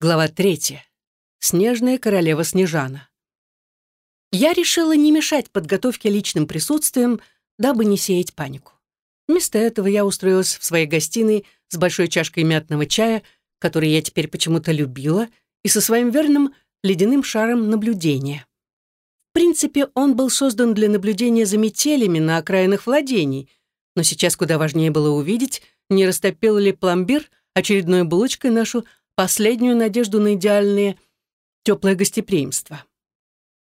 Глава третья. Снежная королева Снежана. Я решила не мешать подготовке личным присутствием, дабы не сеять панику. Вместо этого я устроилась в своей гостиной с большой чашкой мятного чая, который я теперь почему-то любила, и со своим верным ледяным шаром наблюдения. В принципе, он был создан для наблюдения за метелями на окраинах владений, но сейчас куда важнее было увидеть, не растопил ли пломбир очередной булочкой нашу последнюю надежду на идеальное теплое гостеприимство.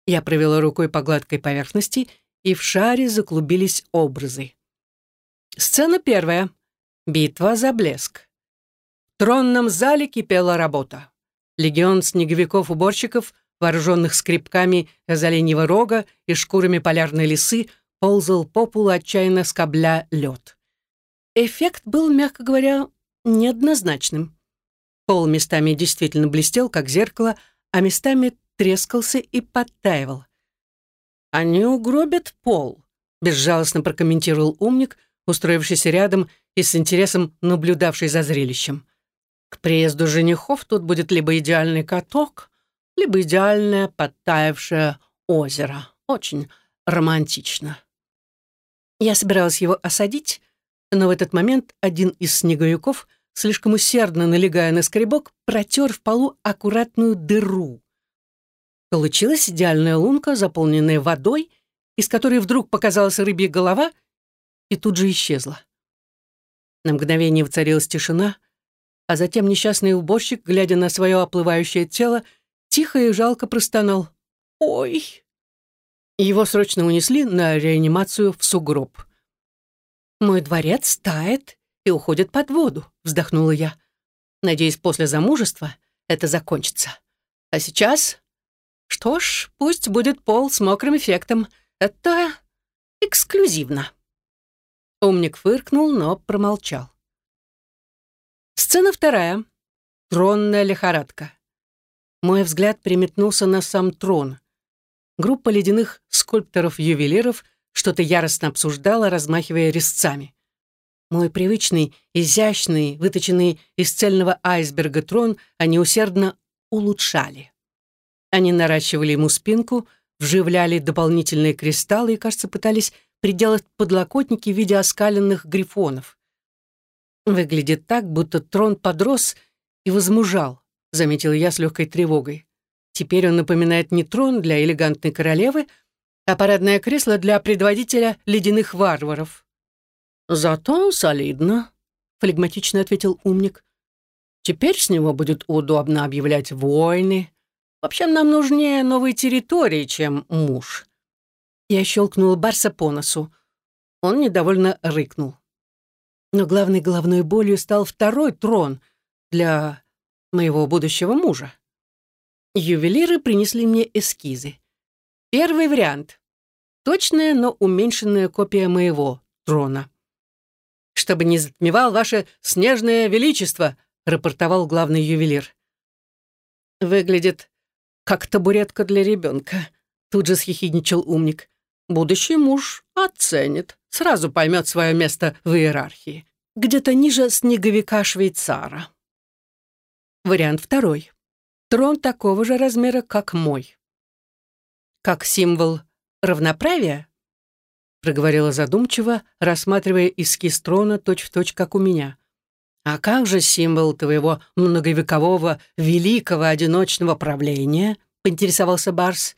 Я провела рукой по гладкой поверхности, и в шаре заклубились образы. Сцена первая. Битва за блеск. В тронном зале кипела работа. Легион снеговиков-уборщиков, вооруженных скребками из оленьего рога и шкурами полярной лисы, ползал по полу, отчаянно скобля лед. Эффект был, мягко говоря, неоднозначным. Пол местами действительно блестел, как зеркало, а местами трескался и подтаивал. «Они угробят пол», — безжалостно прокомментировал умник, устроившийся рядом и с интересом наблюдавший за зрелищем. «К приезду женихов тут будет либо идеальный каток, либо идеальное подтаявшее озеро. Очень романтично». Я собиралась его осадить, но в этот момент один из снеговиков слишком усердно налегая на скребок, протер в полу аккуратную дыру. Получилась идеальная лунка, заполненная водой, из которой вдруг показалась рыбья голова и тут же исчезла. На мгновение воцарилась тишина, а затем несчастный уборщик, глядя на свое оплывающее тело, тихо и жалко простонал «Ой!». Его срочно унесли на реанимацию в сугроб. «Мой дворец тает и уходит под воду», — вздохнула я. «Надеюсь, после замужества это закончится. А сейчас...» «Что ж, пусть будет пол с мокрым эффектом. Это эксклюзивно». Умник фыркнул, но промолчал. Сцена вторая. Тронная лихорадка. Мой взгляд приметнулся на сам трон. Группа ледяных скульпторов-ювелиров что-то яростно обсуждала, размахивая резцами. Мой привычный, изящный, выточенный из цельного айсберга трон они усердно улучшали. Они наращивали ему спинку, вживляли дополнительные кристаллы и, кажется, пытались приделать подлокотники в виде оскаленных грифонов. Выглядит так, будто трон подрос и возмужал, заметил я с легкой тревогой. Теперь он напоминает не трон для элегантной королевы, а парадное кресло для предводителя ледяных варваров. «Зато солидно», — флегматично ответил умник. «Теперь с него будет удобно объявлять войны. Вообще нам нужнее новые территории, чем муж». Я щелкнула Барса по носу. Он недовольно рыкнул. Но главной головной болью стал второй трон для моего будущего мужа. Ювелиры принесли мне эскизы. Первый вариант. Точная, но уменьшенная копия моего трона чтобы не затмевал ваше снежное величество», рапортовал главный ювелир. «Выглядит как табуретка для ребенка», тут же схихидничал умник. «Будущий муж оценит, сразу поймет свое место в иерархии. Где-то ниже снеговика-швейцара». Вариант второй. Трон такого же размера, как мой. Как символ равноправия проговорила задумчиво, рассматривая эскиз трона точь-в-точь, как у меня. «А как же символ твоего многовекового великого одиночного правления?» — поинтересовался Барс.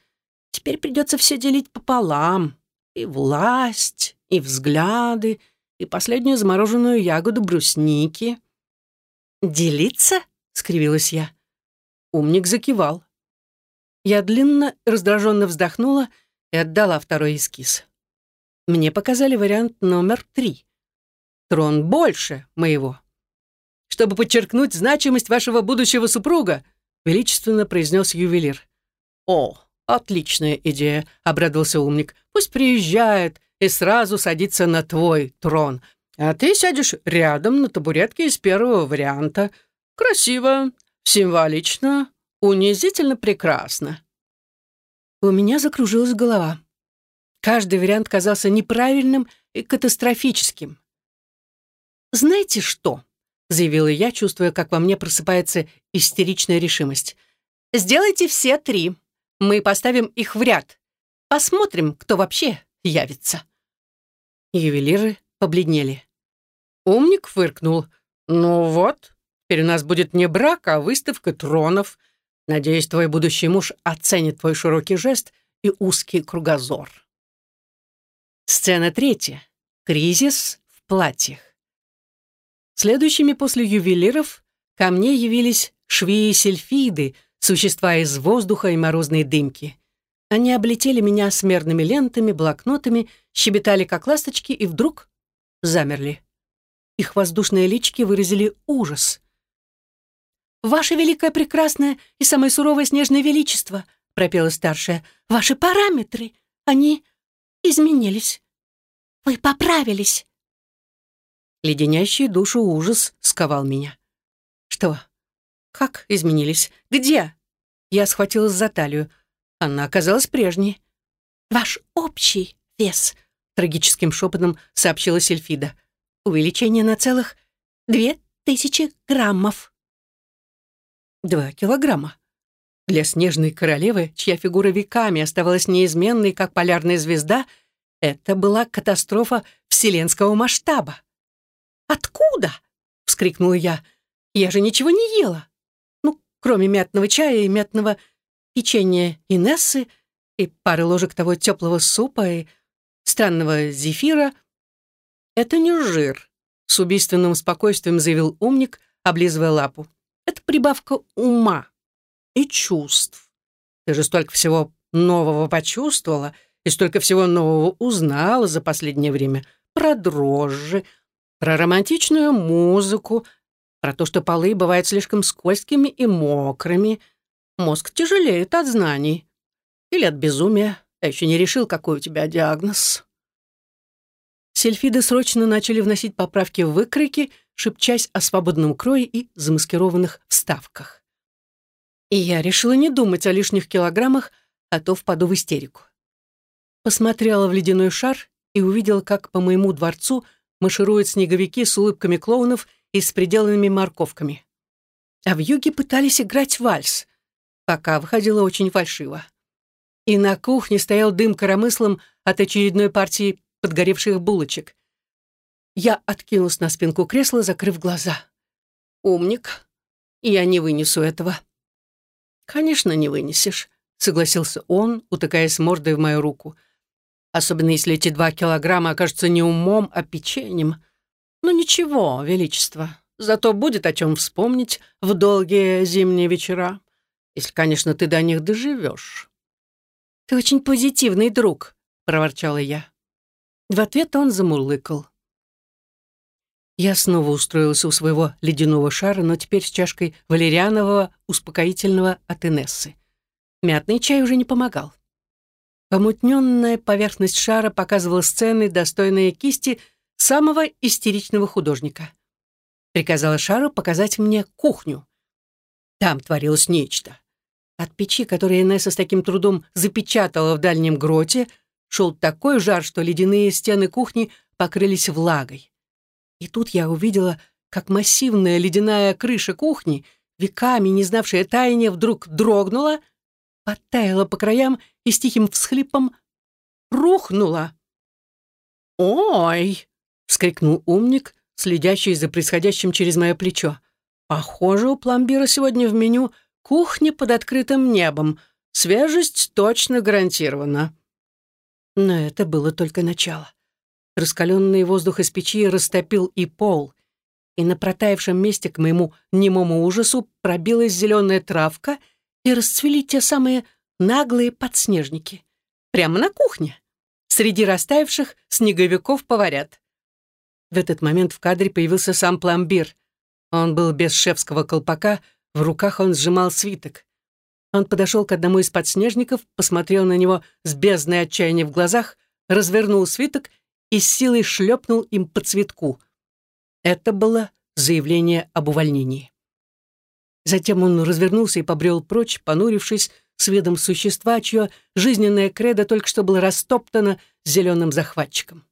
«Теперь придется все делить пополам. И власть, и взгляды, и последнюю замороженную ягоду брусники». «Делиться?» — скривилась я. Умник закивал. Я длинно, раздраженно вздохнула и отдала второй эскиз. Мне показали вариант номер три. Трон больше моего. Чтобы подчеркнуть значимость вашего будущего супруга, величественно произнес ювелир. О, отличная идея, обрадовался умник. Пусть приезжает и сразу садится на твой трон. А ты сядешь рядом на табуретке из первого варианта. Красиво, символично, унизительно прекрасно. У меня закружилась голова. Каждый вариант казался неправильным и катастрофическим. «Знаете что?» заявила я, чувствуя, как во мне просыпается истеричная решимость. «Сделайте все три. Мы поставим их в ряд. Посмотрим, кто вообще явится». Ювелиры побледнели. Умник фыркнул. «Ну вот, теперь у нас будет не брак, а выставка тронов. Надеюсь, твой будущий муж оценит твой широкий жест и узкий кругозор». Сцена третья. Кризис в платьях. Следующими после ювелиров ко мне явились швеи-сельфиды, существа из воздуха и морозной дымки. Они облетели меня смерными лентами, блокнотами, щебетали как ласточки и вдруг замерли. Их воздушные лички выразили ужас. «Ваше великое прекрасное и самое суровое снежное величество», пропела старшая, «ваши параметры, они изменились. Вы поправились». Леденящий душу ужас сковал меня. «Что? Как изменились? Где?» Я схватилась за талию. Она оказалась прежней. «Ваш общий вес», — трагическим шепотом сообщила Сельфида. «Увеличение на целых две тысячи граммов». Два килограмма. Для снежной королевы, чья фигура веками оставалась неизменной, как полярная звезда, это была катастрофа вселенского масштаба. «Откуда?» — вскрикнула я. «Я же ничего не ела. Ну, кроме мятного чая и мятного печенья Инессы и пары ложек того теплого супа и странного зефира. Это не жир», — с убийственным спокойствием заявил умник, облизывая лапу. «Это прибавка ума и чувств. Ты же столько всего нового почувствовала и столько всего нового узнала за последнее время. Про дрожжи, про романтичную музыку, про то, что полы бывают слишком скользкими и мокрыми. Мозг тяжелеет от знаний. Или от безумия. Я еще не решил, какой у тебя диагноз. Сельфиды срочно начали вносить поправки в выкройки, шепчась о свободном крое и замаскированных вставках. И я решила не думать о лишних килограммах, а то впаду в истерику. Посмотрела в ледяной шар и увидела, как по моему дворцу — маршируют снеговики с улыбками клоунов и с приделанными морковками. А в юге пытались играть вальс. Пока выходило очень фальшиво. И на кухне стоял дым коромыслом от очередной партии подгоревших булочек. Я откинулась на спинку кресла, закрыв глаза. «Умник. Я не вынесу этого». «Конечно, не вынесешь», — согласился он, утыкаясь мордой в мою руку — особенно если эти два килограмма окажутся не умом, а печеньем. Ну ничего, Величество, зато будет о чем вспомнить в долгие зимние вечера, если, конечно, ты до них доживешь. «Ты очень позитивный друг», — проворчала я. В ответ он замурлыкал. Я снова устроилась у своего ледяного шара, но теперь с чашкой валерианового успокоительного от Инессы. Мятный чай уже не помогал. Помутненная поверхность шара показывала сцены, достойные кисти самого истеричного художника. Приказала шару показать мне кухню. Там творилось нечто. От печи, которую Инесса с таким трудом запечатала в дальнем гроте, шел такой жар, что ледяные стены кухни покрылись влагой. И тут я увидела, как массивная ледяная крыша кухни, веками не знавшая таяния, вдруг дрогнула — подтаяла по краям и с тихим всхлипом рухнула. «Ой!» — вскрикнул умник, следящий за происходящим через мое плечо. «Похоже, у пломбира сегодня в меню кухня под открытым небом. Свежесть точно гарантирована». Но это было только начало. Раскаленный воздух из печи растопил и пол, и на протаявшем месте к моему немому ужасу пробилась зеленая травка — и расцвели те самые наглые подснежники. Прямо на кухне. Среди растаявших снеговиков поварят. В этот момент в кадре появился сам пломбир. Он был без шефского колпака, в руках он сжимал свиток. Он подошел к одному из подснежников, посмотрел на него с бездной отчаяния в глазах, развернул свиток и с силой шлепнул им по цветку. Это было заявление об увольнении. Затем он развернулся и побрел прочь, понурившись с видом существа, чье жизненное кредо только что было растоптано зеленым захватчиком.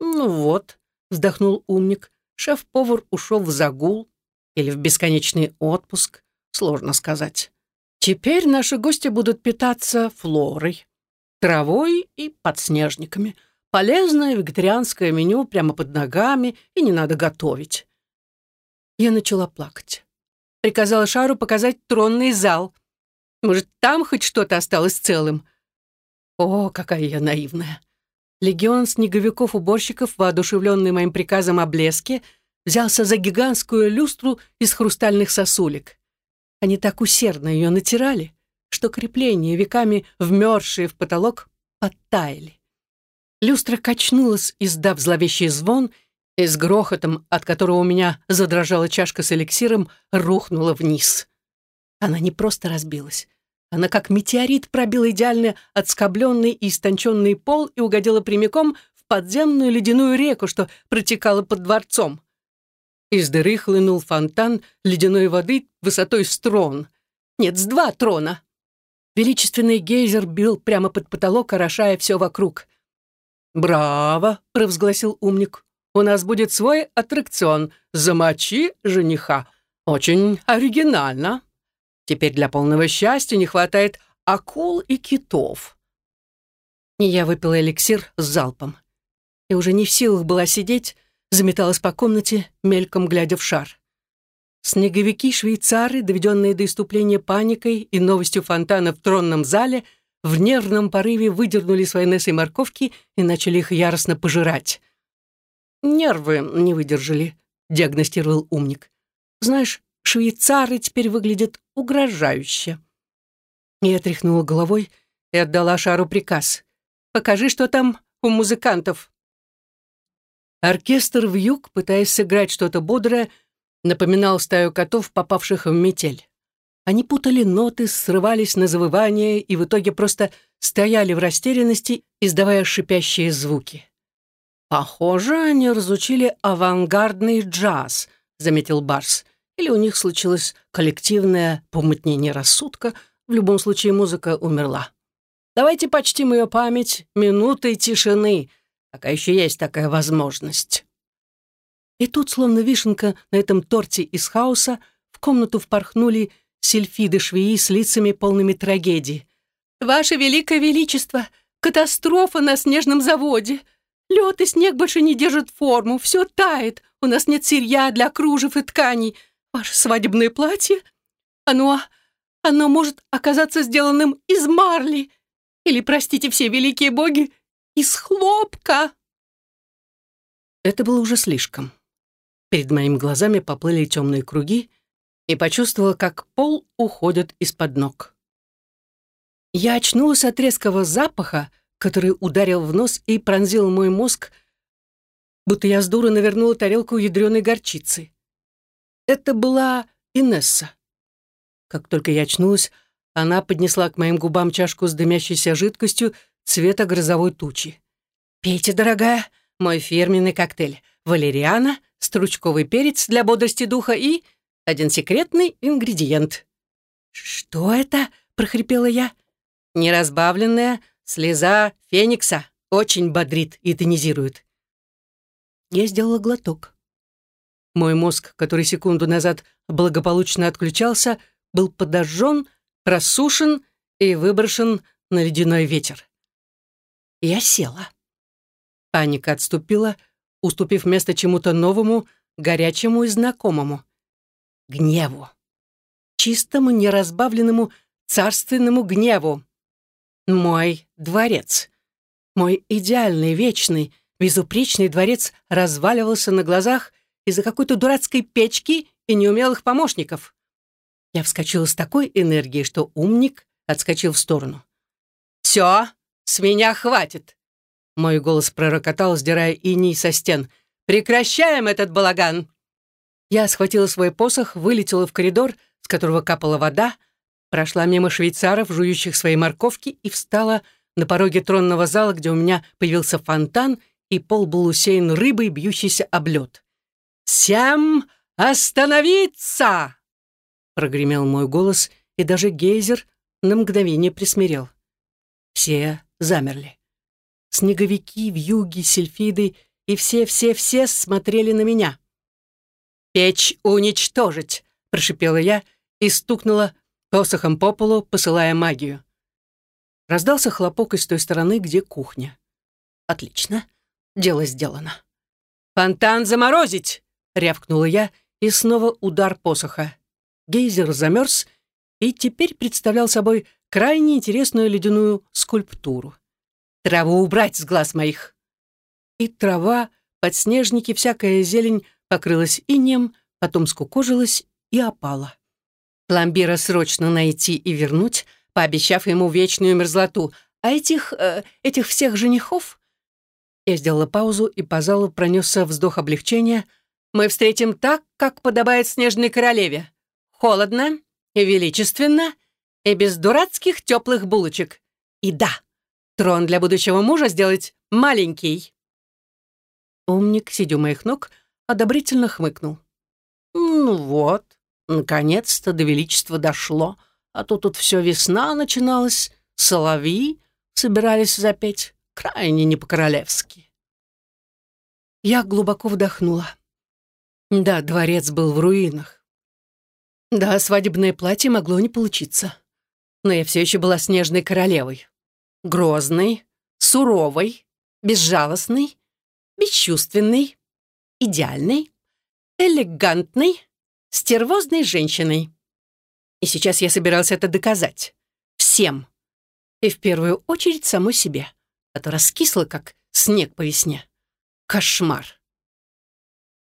«Ну вот», — вздохнул умник, шеф-повар ушел в загул или в бесконечный отпуск, сложно сказать. Теперь наши гости будут питаться флорой, травой и подснежниками. Полезное вегетарианское меню прямо под ногами, и не надо готовить. Я начала плакать. Приказала Шару показать тронный зал. Может, там хоть что-то осталось целым? О, какая я наивная. Легион снеговиков-уборщиков, воодушевленный моим приказом о блеске, взялся за гигантскую люстру из хрустальных сосулек. Они так усердно ее натирали, что крепления, веками вмерзшие в потолок, подтаяли. Люстра качнулась, издав зловещий звон, и с грохотом, от которого у меня задрожала чашка с эликсиром, рухнула вниз. Она не просто разбилась. Она как метеорит пробила идеально отскобленный и истонченный пол и угодила прямиком в подземную ледяную реку, что протекала под дворцом. Из дыры хлынул фонтан ледяной воды высотой с трон. Нет, с два трона. Величественный гейзер бил прямо под потолок, орошая все вокруг. «Браво!» — провозгласил умник. «У нас будет свой аттракцион. Замочи жениха. Очень оригинально. Теперь для полного счастья не хватает акул и китов». Я выпила эликсир с залпом. И уже не в силах была сидеть, заметалась по комнате, мельком глядя в шар. Снеговики-швейцары, доведенные до иступления паникой и новостью фонтана в тронном зале, в нервном порыве выдернули свои носы морковки и начали их яростно пожирать. «Нервы не выдержали», — диагностировал умник. «Знаешь, швейцары теперь выглядят угрожающе». Я тряхнула головой и отдала Шару приказ. «Покажи, что там у музыкантов». Оркестр в юг, пытаясь сыграть что-то бодрое, напоминал стаю котов, попавших в метель. Они путали ноты, срывались на завывание и в итоге просто стояли в растерянности, издавая шипящие звуки. «Похоже, они разучили авангардный джаз», — заметил Барс. «Или у них случилось коллективное помутнение рассудка. В любом случае музыка умерла. Давайте почтим ее память минутой тишины», пока еще есть такая возможность. И тут, словно вишенка на этом торте из хаоса, в комнату впорхнули сельфиды швеи с лицами полными трагедии. «Ваше Великое Величество! Катастрофа на снежном заводе! Лед и снег больше не держат форму, все тает, у нас нет сырья для кружев и тканей. Ваше свадебное платье? Оно... оно может оказаться сделанным из марли. Или, простите все великие боги, из хлопка!» Это было уже слишком. Перед моими глазами поплыли темные круги, и почувствовала, как пол уходит из-под ног. Я очнулась от резкого запаха, который ударил в нос и пронзил мой мозг, будто я с дуры навернула тарелку ядреной горчицы. Это была Инесса. Как только я очнулась, она поднесла к моим губам чашку с дымящейся жидкостью, цвета грозовой тучи. «Пейте, дорогая, мой фирменный коктейль. Валериана, стручковый перец для бодрости духа и один секретный ингредиент». «Что это?» — прохрипела я. «Неразбавленная слеза феникса. Очень бодрит и тонизирует». Я сделала глоток. Мой мозг, который секунду назад благополучно отключался, был подожжен, просушен и выброшен на ледяной ветер. Я села. Паника отступила, уступив место чему-то новому, горячему и знакомому. Гневу. Чистому, неразбавленному, царственному гневу. Мой дворец. Мой идеальный, вечный, безупречный дворец разваливался на глазах из-за какой-то дурацкой печки и неумелых помощников. Я вскочила с такой энергией, что умник отскочил в сторону. «Все, «С меня хватит!» Мой голос пророкотал, сдирая иней со стен. «Прекращаем этот балаган!» Я схватила свой посох, вылетела в коридор, с которого капала вода, прошла мимо швейцаров, жующих свои морковки, и встала на пороге тронного зала, где у меня появился фонтан, и пол был усеян рыбой, бьющейся об лед. «Всем остановиться!» Прогремел мой голос, и даже гейзер на мгновение присмирел. Все замерли. Снеговики, вьюги, сельфиды и все-все-все смотрели на меня. «Печь уничтожить!» — прошипела я и стукнула посохом по полу, посылая магию. Раздался хлопок из той стороны, где кухня. «Отлично. Дело сделано». «Фонтан заморозить!» — рявкнула я, и снова удар посоха. Гейзер замерз и теперь представлял собой крайне интересную ледяную скульптуру. «Траву убрать с глаз моих!» И трава, подснежники, всякая зелень покрылась инеем, потом скукожилась и опала. Пломбира срочно найти и вернуть, пообещав ему вечную мерзлоту, а этих... Э, этих всех женихов... Я сделала паузу, и по залу пронесся вздох облегчения. «Мы встретим так, как подобает снежной королеве. Холодно и величественно, и без дурацких теплых булочек. И да, трон для будущего мужа сделать маленький». Умник, сидя у моих ног, одобрительно хмыкнул. «Ну вот, наконец-то до величества дошло, а то тут все весна начиналась, соловьи собирались запеть, крайне не по-королевски». Я глубоко вдохнула. Да, дворец был в руинах. Да, свадебное платье могло не получиться. Но я все еще была снежной королевой. Грозной, суровой, безжалостной, бесчувственной, идеальной, элегантной, стервозной женщиной. И сейчас я собиралась это доказать. Всем. И в первую очередь самой себе, а то раскисла, как снег по весне. Кошмар.